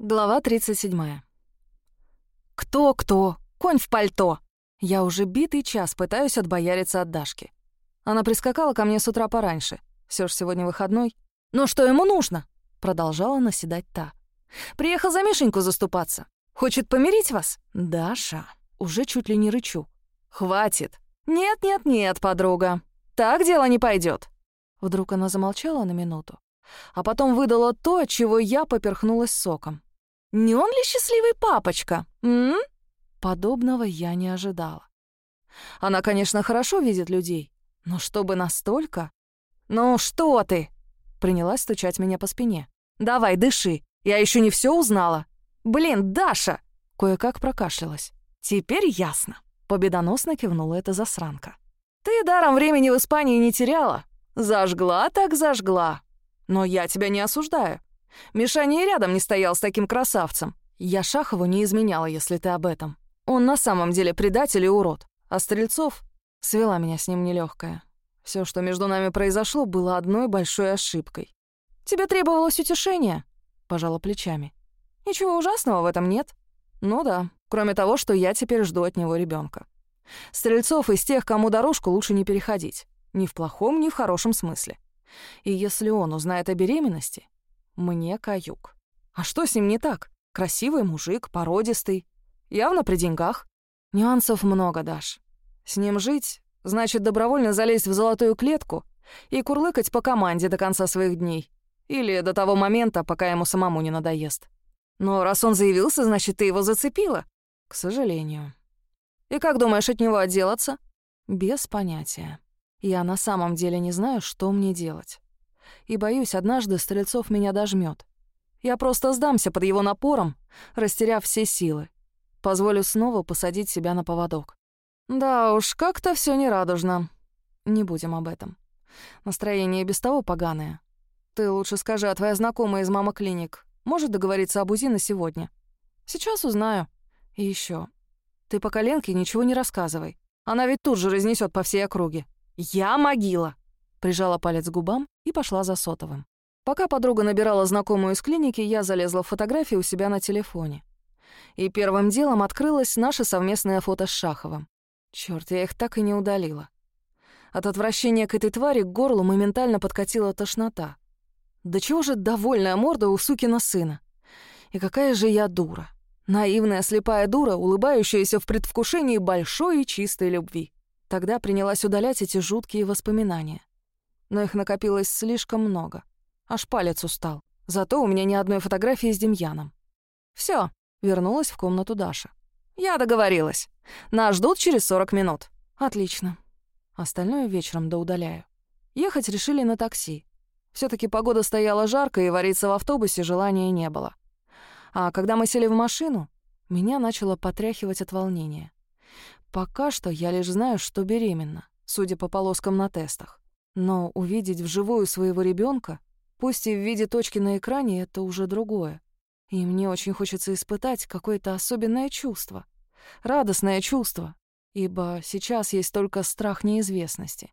Глава 37. Кто-кто? Конь в пальто! Я уже битый час пытаюсь отбояриться от Дашки. Она прискакала ко мне с утра пораньше. Все ж сегодня выходной. «Но что ему нужно?» Продолжала наседать та. «Приехал за Мишеньку заступаться. Хочет помирить вас?» «Даша!» Уже чуть ли не рычу. «Хватит!» «Нет-нет-нет, подруга. Так дело не пойдет. Вдруг она замолчала на минуту, а потом выдала то, от чего я поперхнулась соком. Не он ли счастливый папочка? М? Подобного я не ожидала. Она, конечно, хорошо видит людей, но чтобы настолько? Ну что ты? Принялась стучать меня по спине. Давай, дыши. Я еще не все узнала. Блин, Даша! Кое-как прокашлялась. Теперь ясно. Победоносно кивнула эта засранка. Ты даром времени в Испании не теряла. Зажгла так зажгла. Но я тебя не осуждаю. Мишаня и рядом не стоял с таким красавцем. Я Шахову не изменяла, если ты об этом. Он на самом деле предатель и урод. А Стрельцов свела меня с ним нелегкая. Все, что между нами произошло, было одной большой ошибкой. «Тебе требовалось утешение?» — пожала плечами. «Ничего ужасного в этом нет. Ну да, кроме того, что я теперь жду от него ребенка. Стрельцов из тех, кому дорожку лучше не переходить. Ни в плохом, ни в хорошем смысле. И если он узнает о беременности, мне каюк. А что с ним не так? Красивый мужик, породистый, явно при деньгах. Нюансов много, Даш. С ним жить — значит добровольно залезть в золотую клетку и курлыкать по команде до конца своих дней. Или до того момента, пока ему самому не надоест. Но раз он заявился, значит, ты его зацепила. К сожалению. И как думаешь от него отделаться? Без понятия. Я на самом деле не знаю, что мне делать и боюсь, однажды Стрельцов меня дожмет. Я просто сдамся под его напором, растеряв все силы. Позволю снова посадить себя на поводок. Да уж, как-то все нерадужно. Не будем об этом. Настроение без того поганое. Ты лучше скажи, а твоя знакомая из мама клиник может договориться об УЗИ на сегодня? Сейчас узнаю. И еще. Ты по коленке ничего не рассказывай. Она ведь тут же разнесет по всей округе. Я могила прижала палец к губам и пошла за сотовым. Пока подруга набирала знакомую из клиники, я залезла в фотографии у себя на телефоне. И первым делом открылось наше совместное фото с Шаховым. Чёрт, я их так и не удалила. От отвращения к этой твари к горлу моментально подкатила тошнота. Да чего же довольная морда у сукина сына? И какая же я дура. Наивная слепая дура, улыбающаяся в предвкушении большой и чистой любви. Тогда принялась удалять эти жуткие воспоминания но их накопилось слишком много. Аж палец устал. Зато у меня ни одной фотографии с Демьяном. Все, вернулась в комнату Даша. «Я договорилась. Нас ждут через 40 минут». «Отлично. Остальное вечером доудаляю». Ехать решили на такси. все таки погода стояла жарко, и вариться в автобусе желания не было. А когда мы сели в машину, меня начало потряхивать от волнения. Пока что я лишь знаю, что беременна, судя по полоскам на тестах. Но увидеть вживую своего ребенка, пусть и в виде точки на экране, это уже другое. И мне очень хочется испытать какое-то особенное чувство. Радостное чувство, ибо сейчас есть только страх неизвестности.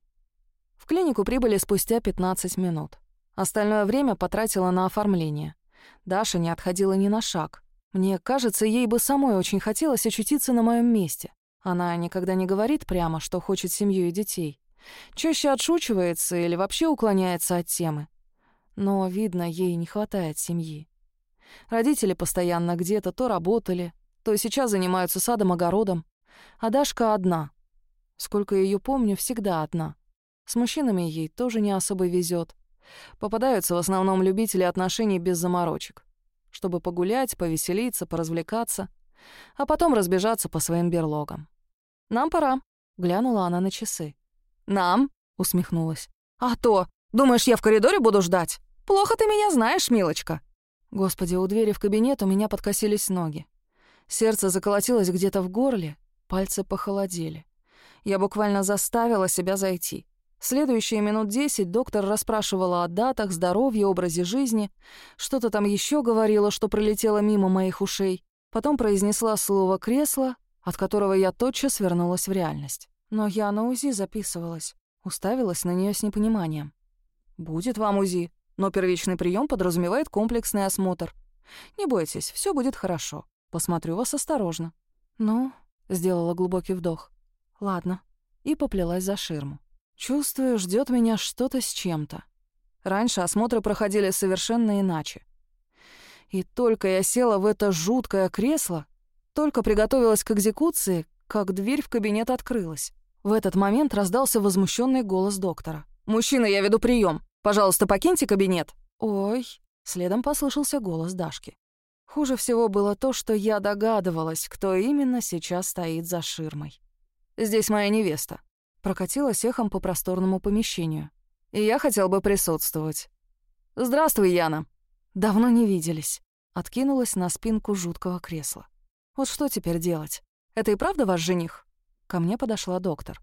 В клинику прибыли спустя 15 минут. Остальное время потратила на оформление. Даша не отходила ни на шаг. Мне кажется, ей бы самой очень хотелось очутиться на моем месте. Она никогда не говорит прямо, что хочет семью и детей. Чаще отшучивается или вообще уклоняется от темы. Но, видно, ей не хватает семьи. Родители постоянно где-то то работали, то сейчас занимаются садом-огородом. А Дашка одна. Сколько ее помню, всегда одна. С мужчинами ей тоже не особо везет. Попадаются в основном любители отношений без заморочек. Чтобы погулять, повеселиться, поразвлекаться, а потом разбежаться по своим берлогам. «Нам пора», — глянула она на часы. «Нам?» — усмехнулась. «А то! Думаешь, я в коридоре буду ждать? Плохо ты меня знаешь, милочка!» Господи, у двери в кабинет у меня подкосились ноги. Сердце заколотилось где-то в горле, пальцы похолодели. Я буквально заставила себя зайти. Следующие минут десять доктор расспрашивала о датах, здоровье, образе жизни. Что-то там еще говорила, что пролетело мимо моих ушей. Потом произнесла слово «кресло», от которого я тотчас вернулась в реальность. Но я на УЗИ записывалась. Уставилась на нее с непониманием. «Будет вам УЗИ, но первичный прием подразумевает комплексный осмотр. Не бойтесь, все будет хорошо. Посмотрю вас осторожно». «Ну?» — сделала глубокий вдох. «Ладно». И поплелась за ширму. Чувствую, ждет меня что-то с чем-то. Раньше осмотры проходили совершенно иначе. И только я села в это жуткое кресло, только приготовилась к экзекуции, как дверь в кабинет открылась. В этот момент раздался возмущенный голос доктора. «Мужчина, я веду прием. Пожалуйста, покиньте кабинет». «Ой», — следом послышался голос Дашки. Хуже всего было то, что я догадывалась, кто именно сейчас стоит за ширмой. «Здесь моя невеста», — прокатилась эхом по просторному помещению. «И я хотел бы присутствовать». «Здравствуй, Яна». «Давно не виделись». Откинулась на спинку жуткого кресла. «Вот что теперь делать? Это и правда ваш жених?» Ко мне подошла доктор.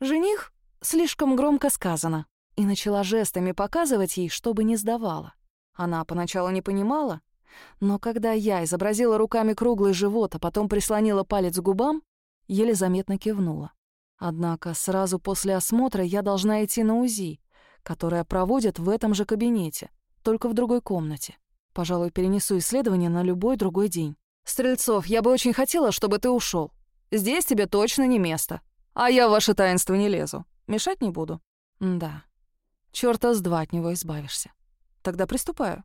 «Жених? Слишком громко сказано». И начала жестами показывать ей, чтобы не сдавала. Она поначалу не понимала, но когда я изобразила руками круглый живот, а потом прислонила палец к губам, еле заметно кивнула. Однако сразу после осмотра я должна идти на УЗИ, которое проводят в этом же кабинете, только в другой комнате. Пожалуй, перенесу исследование на любой другой день. «Стрельцов, я бы очень хотела, чтобы ты ушел. Здесь тебе точно не место. А я в ваше таинство не лезу. Мешать не буду». «Да. Чёрта с два от него избавишься. Тогда приступаю».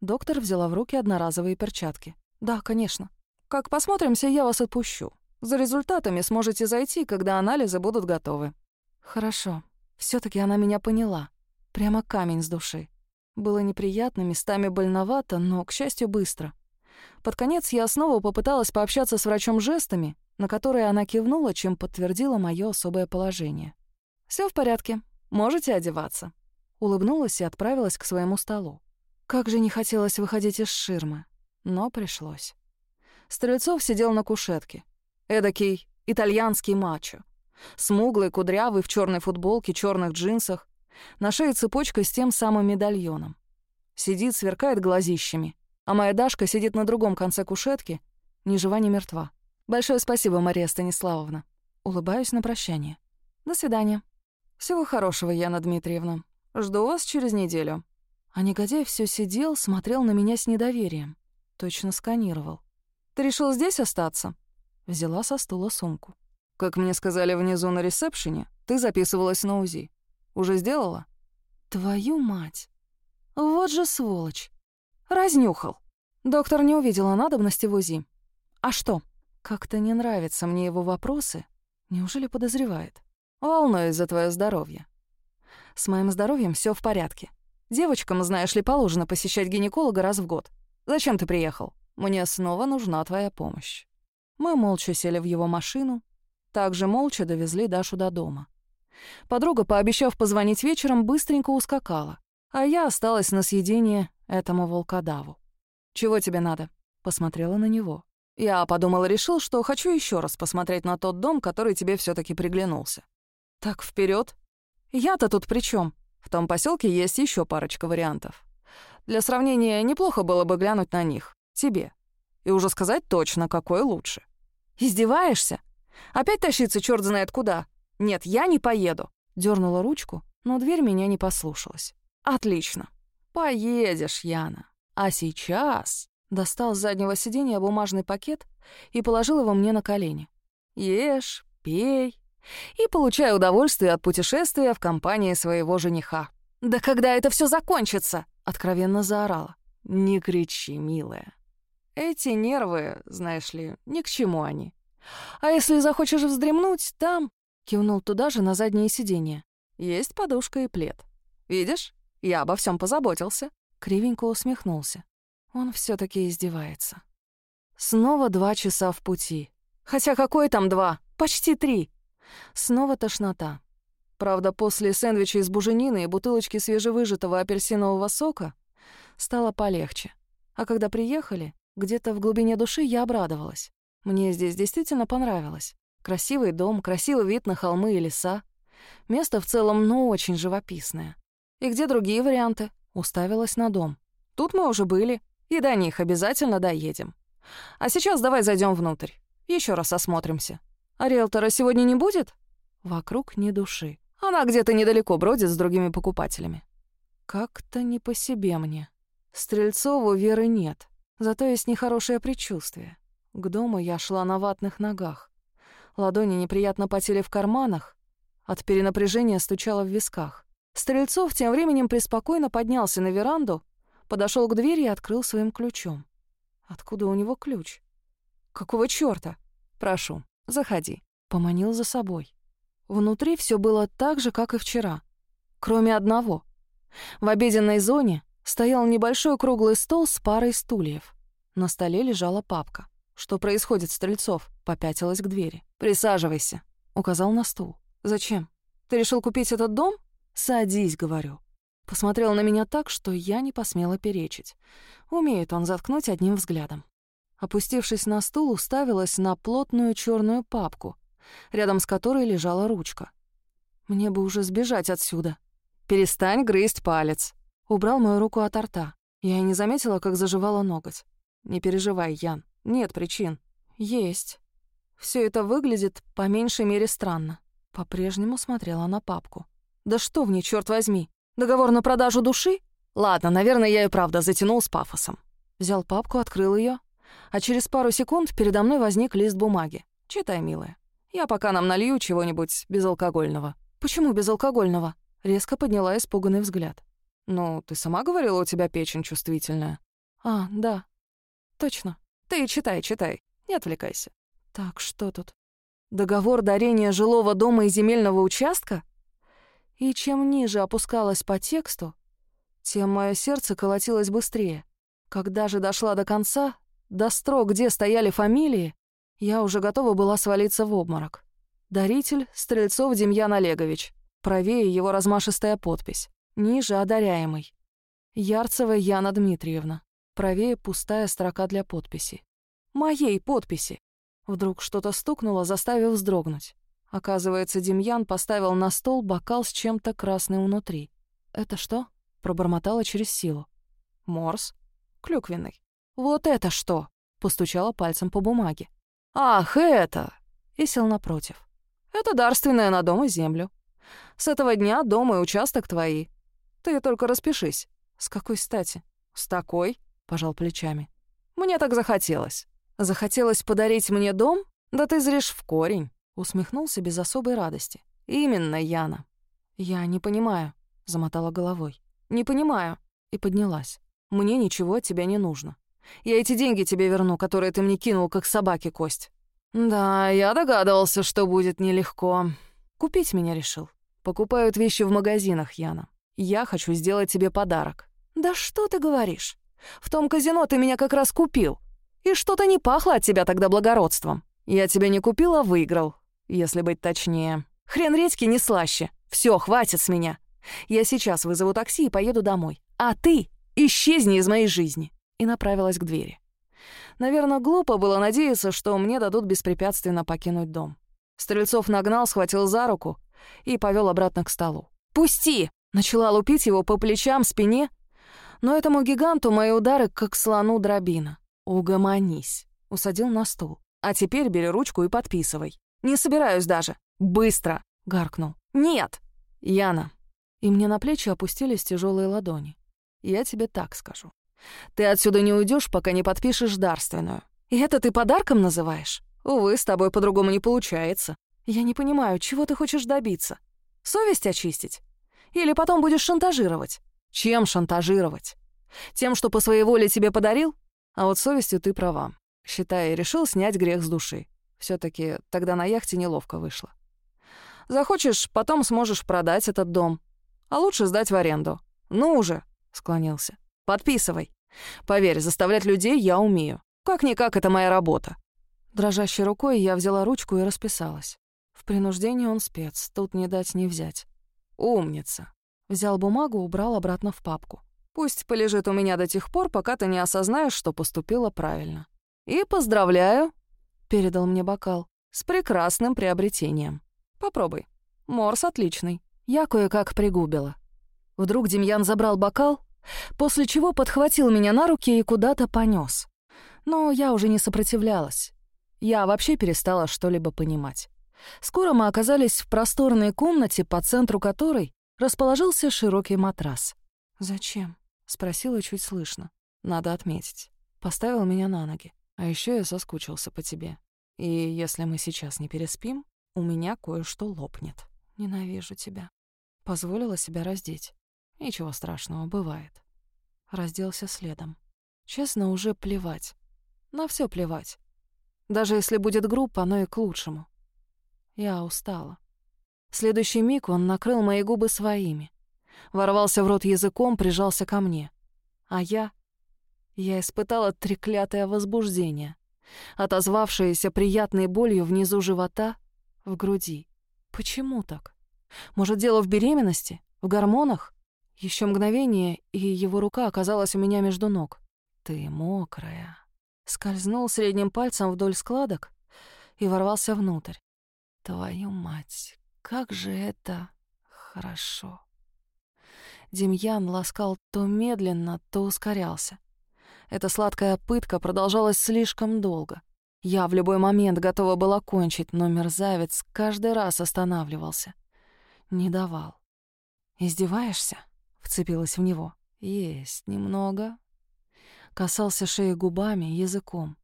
Доктор взяла в руки одноразовые перчатки. «Да, конечно. Как посмотримся, я вас отпущу. За результатами сможете зайти, когда анализы будут готовы». «Хорошо. все таки она меня поняла. Прямо камень с души. Было неприятно, местами больновато, но, к счастью, быстро. Под конец я снова попыталась пообщаться с врачом жестами, на которые она кивнула, чем подтвердила мое особое положение. Все в порядке. Можете одеваться». Улыбнулась и отправилась к своему столу. Как же не хотелось выходить из ширмы, но пришлось. Стрельцов сидел на кушетке. Эдакий итальянский мачо. Смуглый, кудрявый, в черной футболке, черных джинсах. На шее цепочка с тем самым медальоном. Сидит, сверкает глазищами. А моя Дашка сидит на другом конце кушетки, ни жива, ни мертва. Большое спасибо, Мария Станиславовна. Улыбаюсь на прощание. До свидания. Всего хорошего, Яна Дмитриевна. Жду вас через неделю. А негодяй все сидел, смотрел на меня с недоверием. Точно сканировал. «Ты решил здесь остаться?» Взяла со стула сумку. «Как мне сказали внизу на ресепшене, ты записывалась на УЗИ. Уже сделала?» «Твою мать! Вот же сволочь! Разнюхал!» Доктор не увидела надобности в УЗИ. «А что? Как-то не нравятся мне его вопросы. Неужели подозревает? Волнуюсь за твое здоровье. С моим здоровьем все в порядке. Девочкам, знаешь ли, положено посещать гинеколога раз в год. Зачем ты приехал? Мне снова нужна твоя помощь». Мы молча сели в его машину, также молча довезли Дашу до дома. Подруга, пообещав позвонить вечером, быстренько ускакала, а я осталась на съедение этому волкодаву. «Чего тебе надо?» — посмотрела на него. Я подумал и решил, что хочу еще раз посмотреть на тот дом, который тебе все таки приглянулся. «Так вперед. Я-то тут при чем? В том поселке есть еще парочка вариантов. Для сравнения, неплохо было бы глянуть на них. Тебе. И уже сказать точно, какой лучше. Издеваешься? Опять тащиться черт знает куда? Нет, я не поеду. Дернула ручку, но дверь меня не послушалась. Отлично. Поедешь, Яна. А сейчас... Достал с заднего сиденья бумажный пакет и положил его мне на колени. Ешь, пей, и получаю удовольствие от путешествия в компании своего жениха. «Да когда это все закончится?» — откровенно заорала. «Не кричи, милая. Эти нервы, знаешь ли, ни к чему они. А если захочешь вздремнуть, там...» — кивнул туда же на заднее сиденье. «Есть подушка и плед. Видишь, я обо всем позаботился». Кривенько усмехнулся. Он все таки издевается. Снова два часа в пути. Хотя какое там два? Почти три. Снова тошнота. Правда, после сэндвича из буженины и бутылочки свежевыжатого апельсинового сока стало полегче. А когда приехали, где-то в глубине души я обрадовалась. Мне здесь действительно понравилось. Красивый дом, красивый вид на холмы и леса. Место в целом, ну, очень живописное. И где другие варианты? Уставилась на дом. Тут мы уже были, и до них обязательно доедем. А сейчас давай зайдем внутрь. Еще раз осмотримся. А риэлтора сегодня не будет? Вокруг ни души. Она где-то недалеко бродит с другими покупателями. Как-то не по себе мне. Стрельцову веры нет. Зато есть нехорошее предчувствие. К дому я шла на ватных ногах. Ладони неприятно потели в карманах, от перенапряжения стучало в висках. Стрельцов тем временем преспокойно поднялся на веранду, подошел к двери и открыл своим ключом. Откуда у него ключ? Какого чёрта? Прошу, заходи. Поманил за собой. Внутри все было так же, как и вчера. Кроме одного. В обеденной зоне стоял небольшой круглый стол с парой стульев. На столе лежала папка. «Что происходит, Стрельцов?» — попятилась к двери. «Присаживайся», — указал на стул. «Зачем? Ты решил купить этот дом?» «Садись», — говорю. Посмотрел на меня так, что я не посмела перечить. Умеет он заткнуть одним взглядом. Опустившись на стул, уставилась на плотную черную папку, рядом с которой лежала ручка. Мне бы уже сбежать отсюда. «Перестань грызть палец», Убрал мою руку от рта. Я и не заметила, как заживала ноготь. «Не переживай, Ян. Нет причин». «Есть. Все это выглядит по меньшей мере странно». По-прежнему смотрела на папку. «Да что в ней, черт возьми? Договор на продажу души? Ладно, наверное, я и правда затянул с пафосом». Взял папку, открыл ее, а через пару секунд передо мной возник лист бумаги. «Читай, милая. Я пока нам налью чего-нибудь безалкогольного». «Почему безалкогольного?» Резко подняла испуганный взгляд. «Ну, ты сама говорила, у тебя печень чувствительная». «А, да. Точно. Ты читай, читай. Не отвлекайся». «Так, что тут? Договор дарения жилого дома и земельного участка?» И чем ниже опускалась по тексту, тем мое сердце колотилось быстрее. Когда же дошла до конца, до строк, где стояли фамилии, я уже готова была свалиться в обморок. Даритель — Стрельцов Демьян Олегович. Правее его размашистая подпись. Ниже одаряемый. Ярцева Яна Дмитриевна. Правее пустая строка для подписи. Моей подписи. Вдруг что-то стукнуло, заставив вздрогнуть. Оказывается, Демьян поставил на стол бокал с чем-то красным внутри. «Это что?» — пробормотала через силу. «Морс. Клюквенный». «Вот это что?» — постучала пальцем по бумаге. «Ах, это!» — и сел напротив. «Это дарственное на дом и землю. С этого дня дом и участок твои. Ты только распишись. С какой стати? С такой, пожал плечами. Мне так захотелось. Захотелось подарить мне дом? Да ты зришь в корень, усмехнулся без особой радости. Именно, Яна. Я не понимаю, замотала головой. Не понимаю и поднялась. Мне ничего от тебя не нужно. Я эти деньги тебе верну, которые ты мне кинул, как собаке кость. Да, я догадывался, что будет нелегко. Купить меня решил. Покупают вещи в магазинах, Яна. Я хочу сделать тебе подарок». «Да что ты говоришь? В том казино ты меня как раз купил. И что-то не пахло от тебя тогда благородством. Я тебя не купил, а выиграл, если быть точнее. Хрен редьки не слаще. Все, хватит с меня. Я сейчас вызову такси и поеду домой. А ты исчезни из моей жизни». И направилась к двери. Наверное, глупо было надеяться, что мне дадут беспрепятственно покинуть дом. Стрельцов нагнал, схватил за руку и повел обратно к столу. «Пусти!» Начала лупить его по плечам, спине. Но этому гиганту мои удары, как слону дробина. «Угомонись», — усадил на стул. «А теперь бери ручку и подписывай». «Не собираюсь даже». «Быстро», — гаркнул. «Нет». «Яна». И мне на плечи опустились тяжелые ладони. «Я тебе так скажу. Ты отсюда не уйдешь, пока не подпишешь дарственную. И это ты подарком называешь? Увы, с тобой по-другому не получается. Я не понимаю, чего ты хочешь добиться? Совесть очистить? Или потом будешь шантажировать. Чем шантажировать? Тем, что по своей воле тебе подарил? А вот совестью ты права. Считай, решил снять грех с души. Все таки тогда на яхте неловко вышло. Захочешь, потом сможешь продать этот дом. А лучше сдать в аренду. Ну уже, склонился. Подписывай. Поверь, заставлять людей я умею. Как-никак, это моя работа. Дрожащей рукой я взяла ручку и расписалась. В принуждении он спец, тут не дать не взять. «Умница». Взял бумагу, убрал обратно в папку. «Пусть полежит у меня до тех пор, пока ты не осознаешь, что поступила правильно. И поздравляю», — передал мне бокал, — «с прекрасным приобретением. Попробуй. Морс отличный». Я кое-как пригубила. Вдруг Демьян забрал бокал, после чего подхватил меня на руки и куда-то понес. Но я уже не сопротивлялась. Я вообще перестала что-либо понимать. Скоро мы оказались в просторной комнате, по центру которой расположился широкий матрас. «Зачем?» — спросила чуть слышно. «Надо отметить. Поставил меня на ноги. А еще я соскучился по тебе. И если мы сейчас не переспим, у меня кое-что лопнет. Ненавижу тебя. Позволила себя раздеть. Ничего страшного, бывает. Разделся следом. Честно, уже плевать. На все плевать. Даже если будет группа, оно и к лучшему. Я устала. Следующий миг он накрыл мои губы своими. Ворвался в рот языком, прижался ко мне. А я... Я испытала треклятое возбуждение, отозвавшееся приятной болью внизу живота, в груди. Почему так? Может, дело в беременности? В гормонах? Еще мгновение, и его рука оказалась у меня между ног. «Ты мокрая». Скользнул средним пальцем вдоль складок и ворвался внутрь. «Твою мать, как же это хорошо!» Демьян ласкал то медленно, то ускорялся. Эта сладкая пытка продолжалась слишком долго. Я в любой момент готова была кончить, но мерзавец каждый раз останавливался. Не давал. «Издеваешься?» — вцепилась в него. «Есть немного». Касался шеи губами, языком.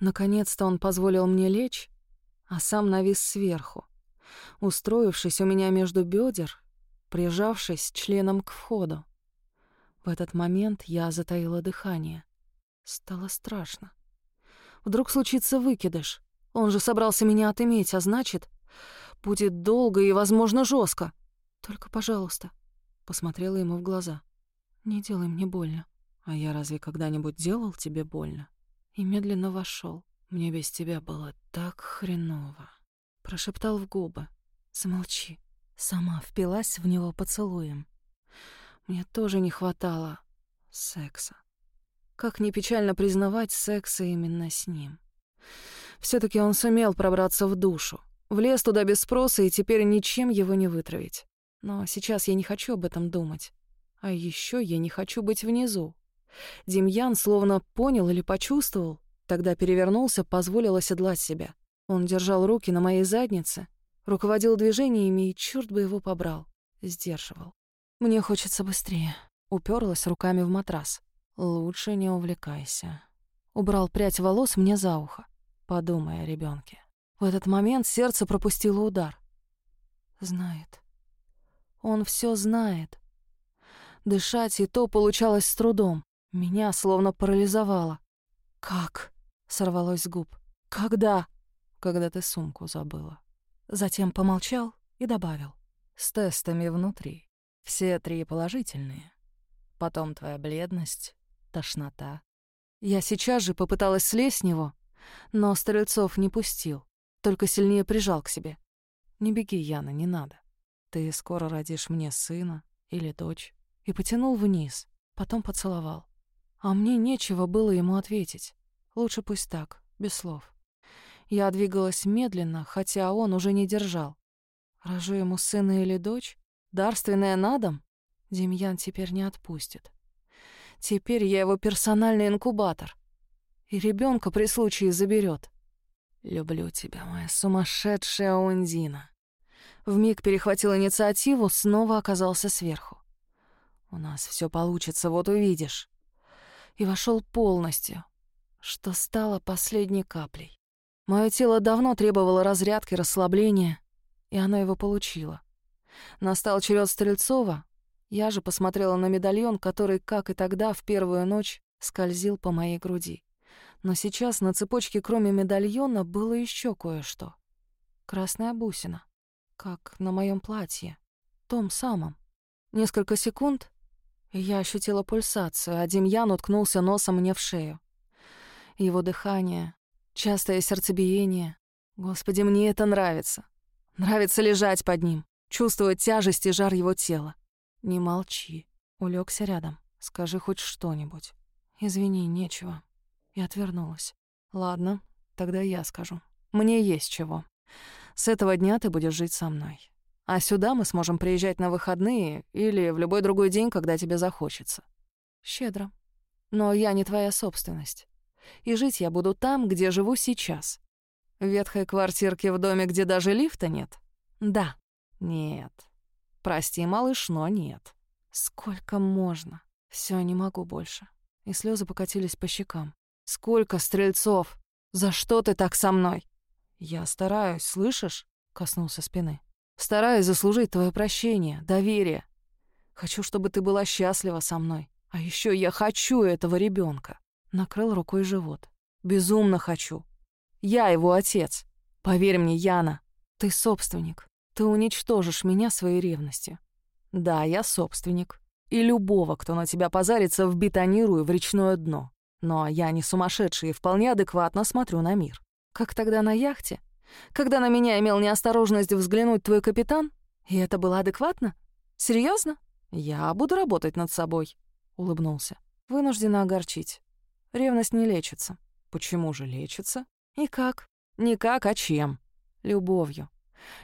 Наконец-то он позволил мне лечь, а сам навис сверху, устроившись у меня между бедер, прижавшись членом к входу. В этот момент я затаила дыхание. Стало страшно. Вдруг случится выкидыш. Он же собрался меня отыметь, а значит, будет долго и, возможно, жестко. Только, пожалуйста, посмотрела ему в глаза. Не делай мне больно. А я разве когда-нибудь делал тебе больно? И медленно вошел. Мне без тебя было так хреново. Прошептал в губы. Замолчи. Сама впилась в него поцелуем. Мне тоже не хватало секса. Как ни печально признавать секса именно с ним. все таки он сумел пробраться в душу. Влез туда без спроса, и теперь ничем его не вытравить. Но сейчас я не хочу об этом думать. А еще я не хочу быть внизу. Демьян словно понял или почувствовал, тогда перевернулся, позволил оседлать себя. Он держал руки на моей заднице, руководил движениями, и черт бы его побрал. Сдерживал. Мне хочется быстрее. Уперлась руками в матрас. Лучше не увлекайся. Убрал прядь волос мне за ухо. Подумай о ребенке. В этот момент сердце пропустило удар. Знает. Он все знает. Дышать и то получалось с трудом. Меня словно парализовало. «Как?» — сорвалось с губ. «Когда?» «Когда ты сумку забыла». Затем помолчал и добавил. «С тестами внутри. Все три положительные. Потом твоя бледность, тошнота. Я сейчас же попыталась слезть с него, но Стрельцов не пустил, только сильнее прижал к себе. «Не беги, Яна, не надо. Ты скоро родишь мне сына или дочь». И потянул вниз, потом поцеловал. А мне нечего было ему ответить. Лучше пусть так, без слов. Я двигалась медленно, хотя он уже не держал. Рожу ему сына или дочь? Дарственная на дом? Демьян теперь не отпустит. Теперь я его персональный инкубатор. И ребенка при случае заберет. Люблю тебя, моя сумасшедшая Ундина. Вмиг перехватил инициативу, снова оказался сверху. У нас все получится, вот увидишь. И вошел полностью, что стало последней каплей. Мое тело давно требовало разрядки, расслабления, и оно его получило. Настал черед Стрельцова, я же посмотрела на медальон, который, как и тогда, в первую ночь, скользил по моей груди. Но сейчас на цепочке, кроме медальона, было еще кое-что. Красная бусина, как на моем платье, том самом. Несколько секунд, я ощутила пульсацию, а Демьян уткнулся носом мне в шею. Его дыхание, частое сердцебиение. Господи, мне это нравится. Нравится лежать под ним, чувствовать тяжесть и жар его тела. «Не молчи». Улегся рядом. «Скажи хоть что-нибудь». «Извини, нечего». И отвернулась. «Ладно, тогда я скажу. Мне есть чего. С этого дня ты будешь жить со мной. А сюда мы сможем приезжать на выходные или в любой другой день, когда тебе захочется. Щедро. Но я не твоя собственность. И жить я буду там, где живу сейчас. В ветхой квартирке в доме, где даже лифта нет? Да. Нет. Прости, малыш, но нет. Сколько можно? Все, не могу больше. И слезы покатились по щекам. Сколько стрельцов? За что ты так со мной? Я стараюсь, слышишь? Коснулся спины. Стараюсь заслужить твое прощение, доверие. Хочу, чтобы ты была счастлива со мной. А еще я хочу этого ребенка. Накрыл рукой живот. Безумно хочу. Я его отец. Поверь мне, Яна, ты собственник. Ты уничтожишь меня своей ревностью. Да, я собственник. И любого, кто на тебя позарится, вбетонирую в речное дно. Но я не сумасшедший и вполне адекватно смотрю на мир. Как тогда на яхте? Когда на меня имел неосторожность взглянуть твой капитан? И это было адекватно? Серьезно? Я буду работать над собой. Улыбнулся. Вынуждена огорчить. Ревность не лечится. Почему же лечится? И как? Никак, а чем? Любовью.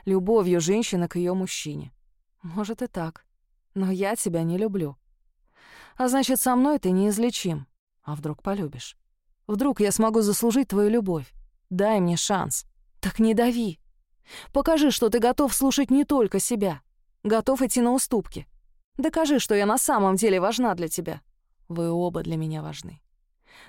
Любовью женщины к ее мужчине. Может и так. Но я тебя не люблю. А значит, со мной ты неизлечим. А вдруг полюбишь? Вдруг я смогу заслужить твою любовь? Дай мне шанс. Так не дави. Покажи, что ты готов слушать не только себя. Готов идти на уступки. Докажи, что я на самом деле важна для тебя. Вы оба для меня важны.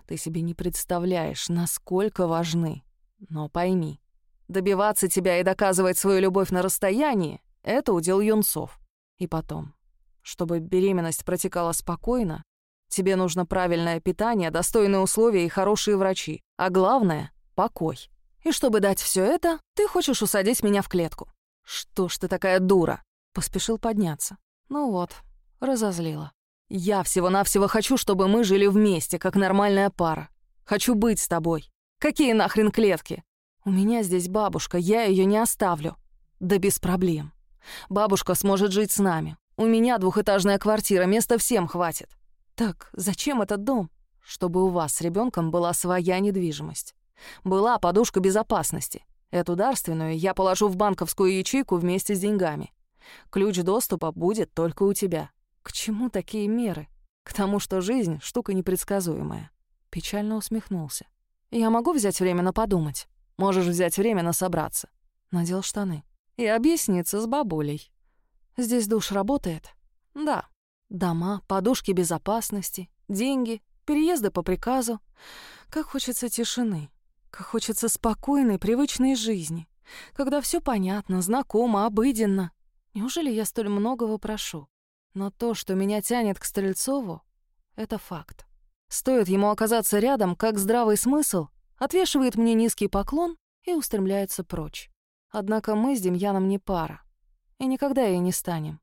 Ты себе не представляешь, насколько важны. Но пойми, добиваться тебя и доказывать свою любовь на расстоянии — это удел юнцов. И потом, чтобы беременность протекала спокойно, тебе нужно правильное питание, достойные условия и хорошие врачи. А главное — покой. И чтобы дать все это, ты хочешь усадить меня в клетку. Что ж ты такая дура? Поспешил подняться. Ну вот, разозлила. Я всего-навсего хочу, чтобы мы жили вместе, как нормальная пара. Хочу быть с тобой. Какие нахрен клетки? У меня здесь бабушка, я ее не оставлю. Да без проблем. Бабушка сможет жить с нами. У меня двухэтажная квартира, места всем хватит. Так зачем этот дом? Чтобы у вас с ребенком была своя недвижимость. Была подушка безопасности. Эту дарственную я положу в банковскую ячейку вместе с деньгами. Ключ доступа будет только у тебя. К чему такие меры? К тому, что жизнь — штука непредсказуемая. Печально усмехнулся. Я могу взять время на подумать? Можешь взять время на собраться. Надел штаны. И объясниться с бабулей. Здесь душ работает? Да. Дома, подушки безопасности, деньги, переезды по приказу. Как хочется тишины. Как хочется спокойной, привычной жизни. Когда все понятно, знакомо, обыденно. Неужели я столь многого прошу? Но то, что меня тянет к Стрельцову, — это факт. Стоит ему оказаться рядом, как здравый смысл отвешивает мне низкий поклон и устремляется прочь. Однако мы с Демьяном не пара. И никогда и не станем.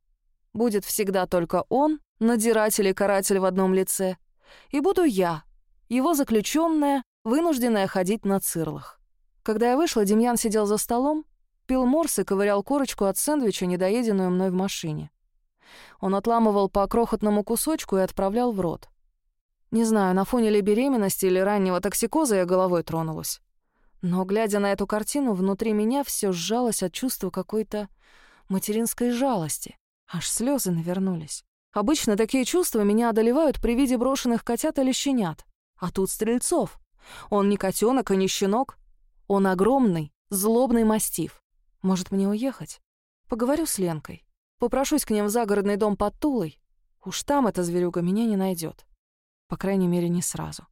Будет всегда только он, надиратель и каратель в одном лице, и буду я, его заключенная, вынужденная ходить на цирлах. Когда я вышла, Демьян сидел за столом, пил морс и ковырял корочку от сэндвича, недоеденную мной в машине. Он отламывал по крохотному кусочку и отправлял в рот. Не знаю, на фоне ли беременности или раннего токсикоза я головой тронулась. Но, глядя на эту картину, внутри меня все сжалось от чувства какой-то материнской жалости. Аж слезы навернулись. Обычно такие чувства меня одолевают при виде брошенных котят или щенят. А тут Стрельцов. Он не котенок и не щенок. Он огромный, злобный мастиф. Может, мне уехать? Поговорю с Ленкой. Попрошусь к ним в загородный дом под Тулой. Уж там эта зверюга меня не найдет. По крайней мере, не сразу.